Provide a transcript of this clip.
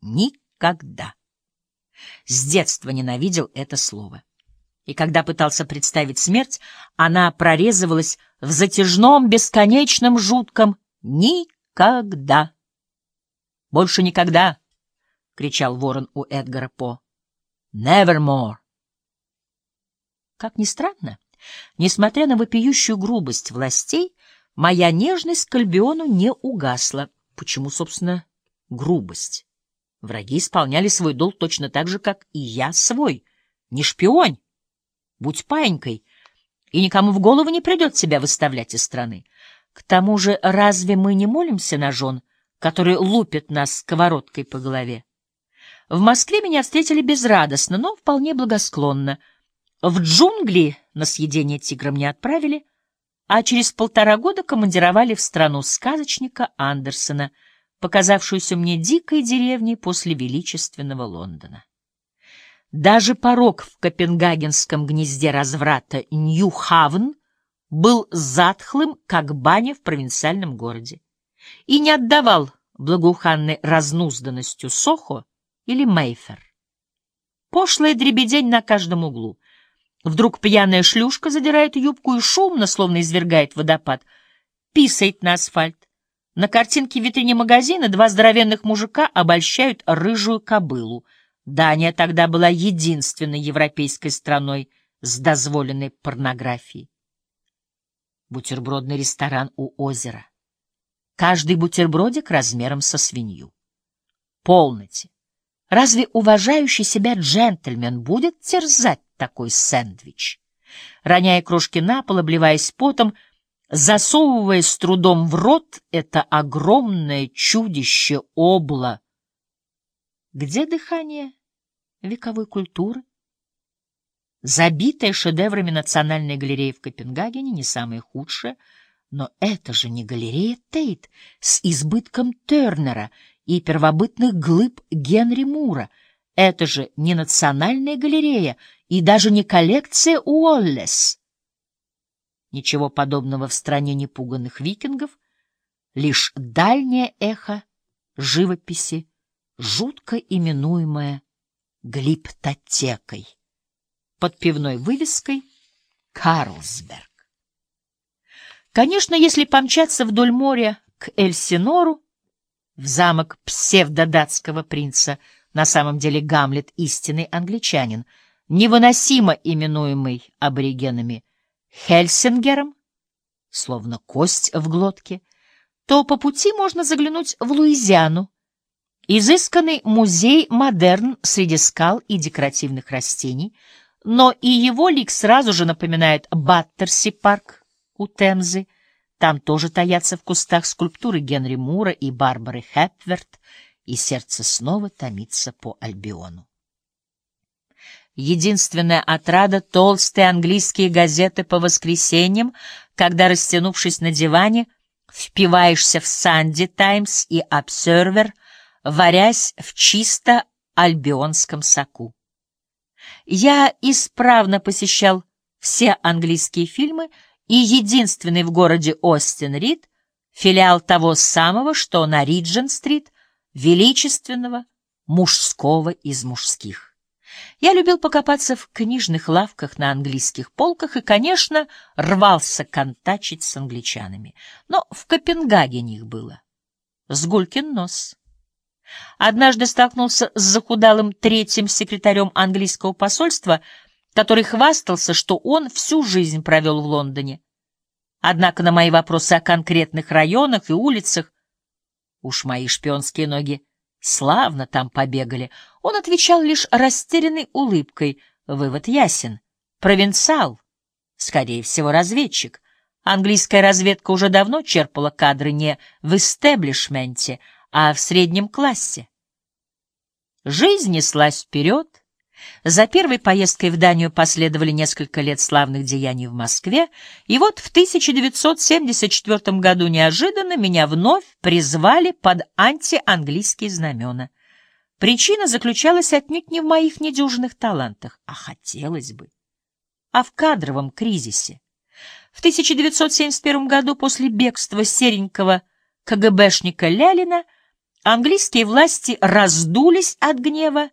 Никогда. С детства ненавидел это слово. И когда пытался представить смерть, она прорезывалась в затяжном, бесконечном, жутком «Никогда». «Больше никогда!» — кричал ворон у Эдгара По. «Nevermore!» Как ни странно, несмотря на вопиющую грубость властей, моя нежность к Альбиону не угасла. Почему, собственно, грубость? Враги исполняли свой долг точно так же, как и я свой. Не шпионь, будь паинькой, и никому в голову не придет себя выставлять из страны. К тому же разве мы не молимся на жен, которые лупят нас сковородкой по голове? В Москве меня встретили безрадостно, но вполне благосклонно. В джунгли на съедение тиграм не отправили, а через полтора года командировали в страну сказочника Андерсона, показавшуюся мне дикой деревней после величественного Лондона. Даже порог в копенгагенском гнезде разврата Нью-Хавн был затхлым, как баня в провинциальном городе, и не отдавал благоуханной разнузданностью Сохо или Мейфер. Пошлая дребедень на каждом углу. Вдруг пьяная шлюшка задирает юбку и шумно, словно извергает водопад, писает на асфальт. На картинке в витрине магазина два здоровенных мужика обольщают рыжую кобылу. Дания тогда была единственной европейской страной с дозволенной порнографией. Бутербродный ресторан у озера. Каждый бутербродик размером со свинью. Полноте. Разве уважающий себя джентльмен будет терзать такой сэндвич? Роняя крошки на пол, обливаясь потом, засовывая с трудом в рот это огромное чудище обла. Где дыхание вековой культуры? Забитая шедеврами Национальная галерея в Копенгагене не самая худшая, но это же не галерея Тейт с избытком Тернера и первобытных глыб Генри Мура. Это же не Национальная галерея и даже не коллекция Уоллес. Ничего подобного в стране непуганных викингов, лишь дальнее эхо живописи, жутко именуемое глиптотекой под пивной вывеской «Карлсберг». Конечно, если помчаться вдоль моря к Эльсинору, в замок псевдодатского принца, на самом деле Гамлет — истинный англичанин, невыносимо именуемый аборигенами Хельсингером, словно кость в глотке, то по пути можно заглянуть в Луизиану, изысканный музей модерн среди скал и декоративных растений, но и его лик сразу же напоминает Баттерси-парк у Темзы, там тоже таятся в кустах скульптуры Генри Мура и Барбары Хепверт, и сердце снова томится по Альбиону. Единственная отрада — толстые английские газеты по воскресеньям, когда, растянувшись на диване, впиваешься в «Санди Таймс» и «Обсервер», варясь в чисто альбионском соку. Я исправно посещал все английские фильмы — и единственный в городе Остин-Рид, филиал того самого, что на Риджен-стрит, величественного, мужского из мужских. Я любил покопаться в книжных лавках на английских полках и, конечно, рвался контачить с англичанами. Но в Копенгагене их было. Сгулькин нос. Однажды столкнулся с захудалым третьим секретарем английского посольства — который хвастался, что он всю жизнь провел в Лондоне. Однако на мои вопросы о конкретных районах и улицах, уж мои шпионские ноги славно там побегали, он отвечал лишь растерянной улыбкой. Вывод ясен. Провинциал, скорее всего, разведчик. Английская разведка уже давно черпала кадры не в истеблишменте, а в среднем классе. Жизнь неслась вперед, за первой поездкой в Данию последовали несколько лет славных деяний в Москве, и вот в 1974 году неожиданно меня вновь призвали под антианглийские знамена. Причина заключалась отнюдь не в моих недюжинных талантах, а хотелось бы, а в кадровом кризисе. В 1971 году после бегства серенького КГБшника Лялина Английские власти раздулись от гнева